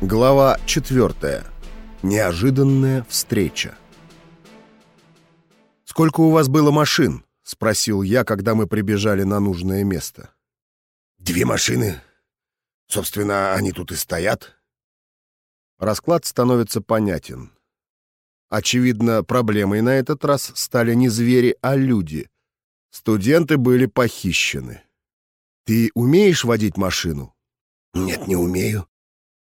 Глава 4. Неожиданная встреча. «Сколько у вас было машин?» — спросил я, когда мы прибежали на нужное место. «Две машины. Собственно, они тут и стоят». Расклад становится понятен. Очевидно, проблемой на этот раз стали не звери, а люди. Студенты были похищены. «Ты умеешь водить машину?» «Нет, не умею.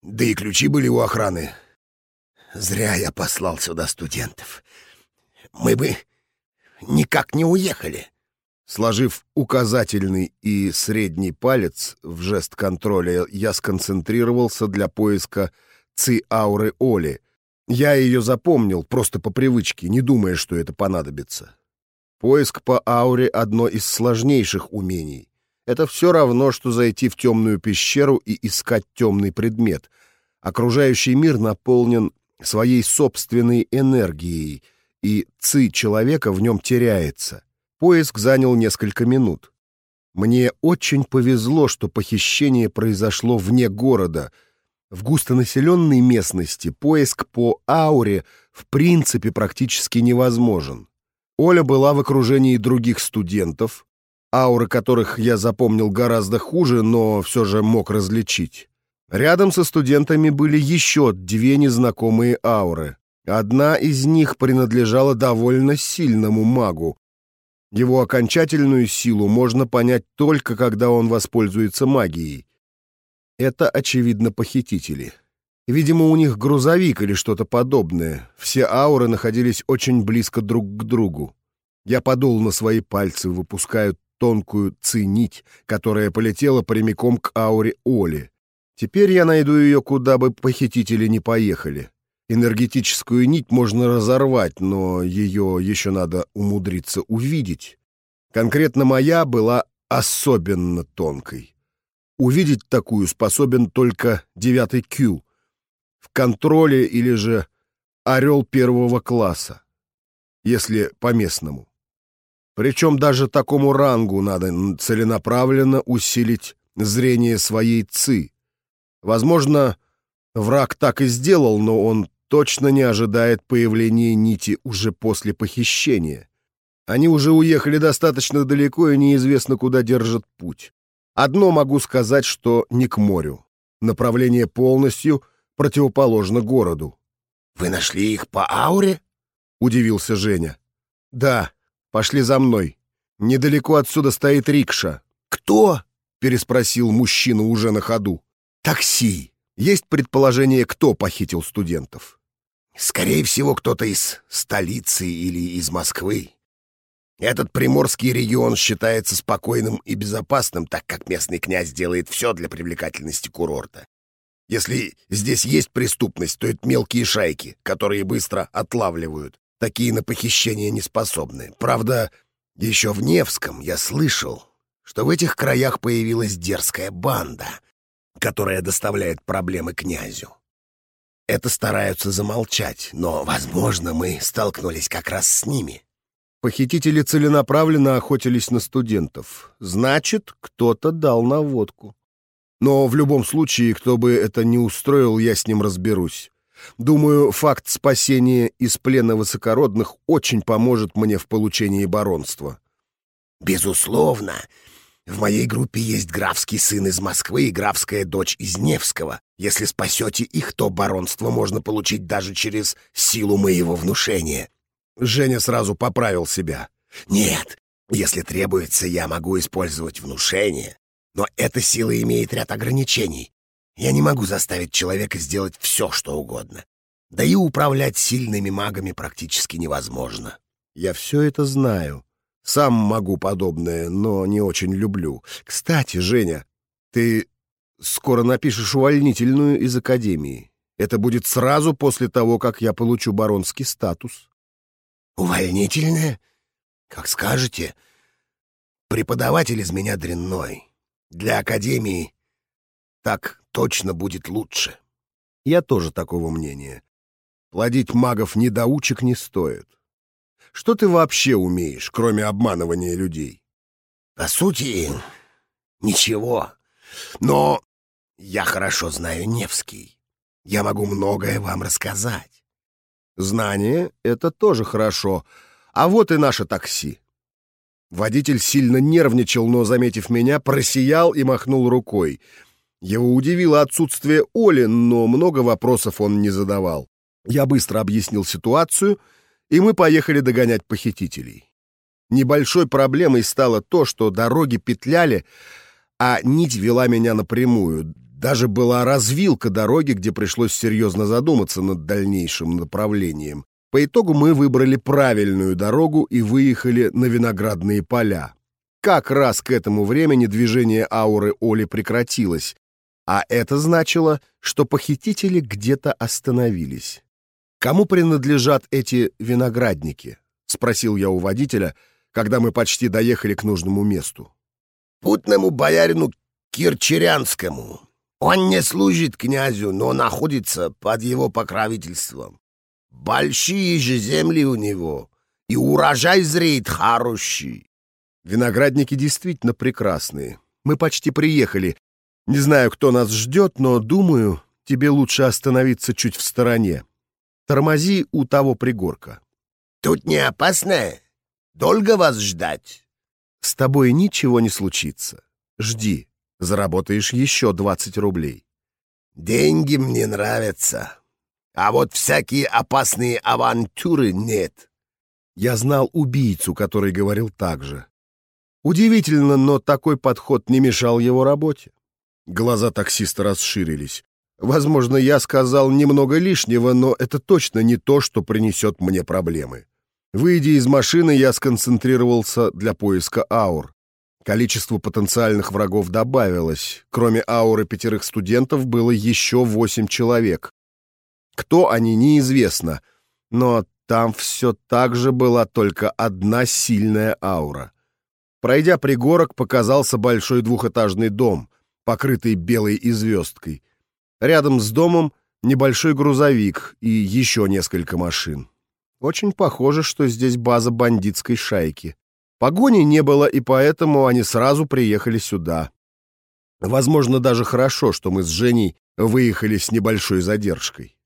Да и ключи были у охраны. Зря я послал сюда студентов. Мы бы никак не уехали. Сложив указательный и средний палец в жест контроля, я сконцентрировался для поиска ци-ауры Оли. Я ее запомнил просто по привычке, не думая, что это понадобится. Поиск по ауре — одно из сложнейших умений. Это все равно, что зайти в темную пещеру и искать темный предмет. Окружающий мир наполнен своей собственной энергией, и ци человека в нем теряется. Поиск занял несколько минут. Мне очень повезло, что похищение произошло вне города. В густонаселенной местности поиск по ауре в принципе практически невозможен. Оля была в окружении других студентов, ауры которых я запомнил гораздо хуже, но все же мог различить. Рядом со студентами были еще две незнакомые ауры. Одна из них принадлежала довольно сильному магу. Его окончательную силу можно понять только, когда он воспользуется магией. Это, очевидно, похитители. Видимо, у них грузовик или что-то подобное. Все ауры находились очень близко друг к другу. Я подул на свои пальцы, выпуская тонкую цинить, которая полетела прямиком к ауре Оли. Теперь я найду ее, куда бы похитители не поехали. Энергетическую нить можно разорвать, но ее еще надо умудриться увидеть. Конкретно моя была особенно тонкой. Увидеть такую способен только девятый Q. В контроле или же орел первого класса, если по-местному. Причем даже такому рангу надо целенаправленно усилить зрение своей ЦИ. Возможно, враг так и сделал, но он точно не ожидает появления нити уже после похищения. Они уже уехали достаточно далеко и неизвестно, куда держат путь. Одно могу сказать, что не к морю. Направление полностью противоположно городу. «Вы нашли их по ауре?» — удивился Женя. «Да, Пошли за мной. Недалеко отсюда стоит рикша. Кто? переспросил мужчина уже на ходу. Такси. Есть предположение, кто похитил студентов? Скорее всего, кто-то из столицы или из Москвы. Этот приморский регион считается спокойным и безопасным, так как местный князь делает все для привлекательности курорта. Если здесь есть преступность, то это мелкие шайки, которые быстро отлавливают. Такие на похищение не способны. Правда, еще в Невском я слышал, что в этих краях появилась дерзкая банда, которая доставляет проблемы князю. Это стараются замолчать, но, возможно, мы столкнулись как раз с ними. Похитители целенаправленно охотились на студентов. Значит, кто-то дал наводку. Но в любом случае, кто бы это ни устроил, я с ним разберусь. Думаю, факт спасения из плена высокородных очень поможет мне в получении баронства. Безусловно. В моей группе есть графский сын из Москвы и графская дочь из Невского. Если спасете их, то баронство можно получить даже через силу моего внушения. Женя сразу поправил себя. Нет, если требуется, я могу использовать внушение. Но эта сила имеет ряд ограничений. Я не могу заставить человека сделать все, что угодно. Да и управлять сильными магами практически невозможно. Я все это знаю. Сам могу подобное, но не очень люблю. Кстати, Женя, ты скоро напишешь увольнительную из академии. Это будет сразу после того, как я получу баронский статус. Увольнительная? Как скажете. Преподаватель из меня дрянной. Для академии так точно будет лучше. Я тоже такого мнения. Плодить магов-недоучек не стоит. Что ты вообще умеешь, кроме обманывания людей? По сути, ничего. Но я хорошо знаю Невский. я могу многое вам рассказать. Знание — это тоже хорошо. А вот и наше такси. Водитель сильно нервничал, но, заметив меня, просиял и махнул рукой. Его удивило отсутствие Оли, но много вопросов он не задавал. Я быстро объяснил ситуацию, и мы поехали догонять похитителей. Небольшой проблемой стало то, что дороги петляли, а нить вела меня напрямую. Даже была развилка дороги, где пришлось серьезно задуматься над дальнейшим направлением. По итогу мы выбрали правильную дорогу и выехали на виноградные поля. Как раз к этому времени движение ауры Оли прекратилось, а это значило, что похитители где-то остановились. «Кому принадлежат эти виноградники?» — спросил я у водителя, когда мы почти доехали к нужному месту. «Путному боярину Кирчерянскому. Он не служит князю, но находится под его покровительством. Большие же земли у него, и урожай зреет хороший. Виноградники действительно прекрасные. Мы почти приехали. Не знаю, кто нас ждет, но, думаю, тебе лучше остановиться чуть в стороне. Тормози у того пригорка. Тут не опасно? Долго вас ждать? С тобой ничего не случится. Жди. Заработаешь еще 20 рублей. Деньги мне нравятся. А вот всякие опасные авантюры нет. Я знал убийцу, который говорил так же. Удивительно, но такой подход не мешал его работе. Глаза таксиста расширились. Возможно, я сказал немного лишнего, но это точно не то, что принесет мне проблемы. Выйдя из машины, я сконцентрировался для поиска аур. Количество потенциальных врагов добавилось. Кроме ауры пятерых студентов было еще восемь человек. Кто они, неизвестно, но там все так же была только одна сильная аура. Пройдя пригорок, показался большой двухэтажный дом, покрытый белой известкой. Рядом с домом небольшой грузовик и еще несколько машин. Очень похоже, что здесь база бандитской шайки. Погони не было, и поэтому они сразу приехали сюда. Возможно, даже хорошо, что мы с Женей выехали с небольшой задержкой.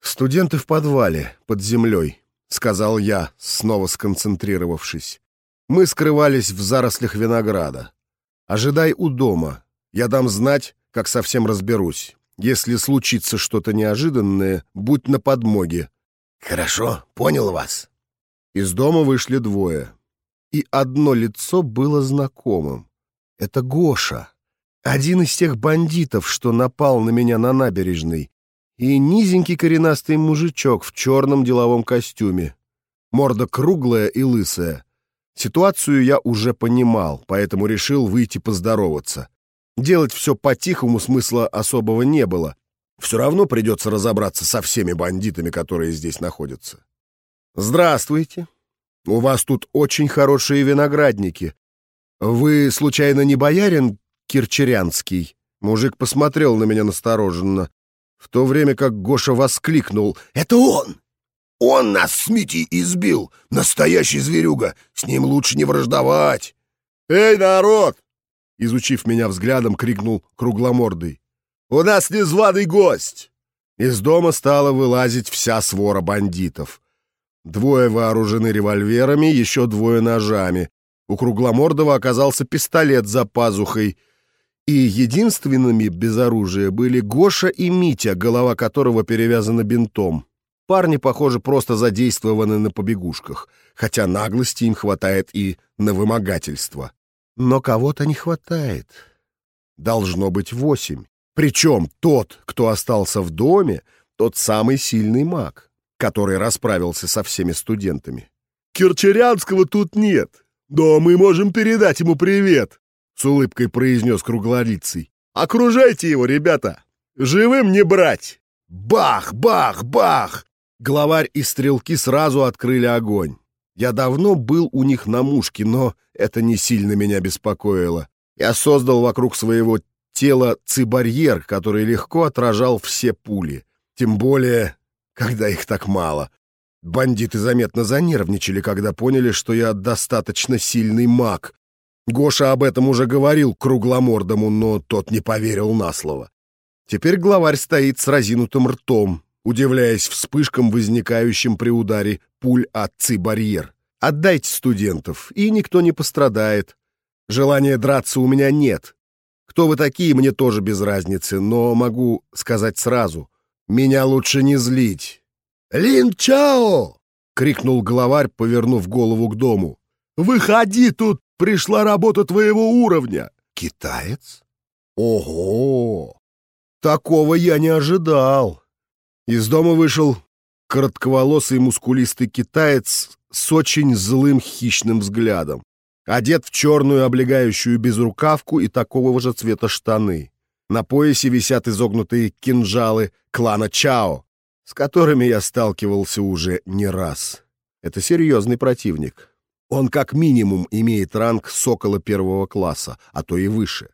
«Студенты в подвале, под землей», — сказал я, снова сконцентрировавшись. «Мы скрывались в зарослях винограда. Ожидай у дома. Я дам знать, как совсем разберусь. Если случится что-то неожиданное, будь на подмоге». «Хорошо, понял вас». Из дома вышли двое. И одно лицо было знакомым. Это Гоша. Один из тех бандитов, что напал на меня на набережной и низенький коренастый мужичок в черном деловом костюме. Морда круглая и лысая. Ситуацию я уже понимал, поэтому решил выйти поздороваться. Делать все по-тихому смысла особого не было. Все равно придется разобраться со всеми бандитами, которые здесь находятся. «Здравствуйте. У вас тут очень хорошие виноградники. Вы, случайно, не боярин Кирчерянский?» Мужик посмотрел на меня настороженно в то время как Гоша воскликнул «Это он! Он нас с Митей избил! Настоящий зверюга! С ним лучше не враждовать!» «Эй, народ!» Изучив меня взглядом, крикнул кругломордый. «У нас незваный гость!» Из дома стала вылазить вся свора бандитов. Двое вооружены револьверами, еще двое ножами. У кругломордого оказался пистолет за пазухой — и единственными без оружия были Гоша и Митя, голова которого перевязана бинтом. Парни, похоже, просто задействованы на побегушках, хотя наглости им хватает и на вымогательство. Но кого-то не хватает. Должно быть восемь. Причем тот, кто остался в доме, тот самый сильный маг, который расправился со всеми студентами. «Кирчерянского тут нет, но мы можем передать ему привет», с улыбкой произнес круглолицый. «Окружайте его, ребята! Живым не брать!» Бах, бах, бах! Главарь и стрелки сразу открыли огонь. Я давно был у них на мушке, но это не сильно меня беспокоило. Я создал вокруг своего тела цибарьер, который легко отражал все пули. Тем более, когда их так мало. Бандиты заметно занервничали, когда поняли, что я достаточно сильный маг, Гоша об этом уже говорил кругломордому, но тот не поверил на слово. Теперь главарь стоит с разинутым ртом, удивляясь вспышкам, возникающим при ударе пуль отцы-барьер. Отдайте студентов, и никто не пострадает. Желания драться у меня нет. Кто вы такие, мне тоже без разницы, но могу сказать сразу. Меня лучше не злить. «Лин Чао!» — крикнул главарь, повернув голову к дому. «Выходи, тут пришла работа твоего уровня!» «Китаец? Ого! Такого я не ожидал!» Из дома вышел коротковолосый мускулистый китаец с очень злым хищным взглядом. Одет в черную облегающую безрукавку и такого же цвета штаны. На поясе висят изогнутые кинжалы клана Чао, с которыми я сталкивался уже не раз. Это серьезный противник. Он как минимум имеет ранг сокола первого класса, а то и выше.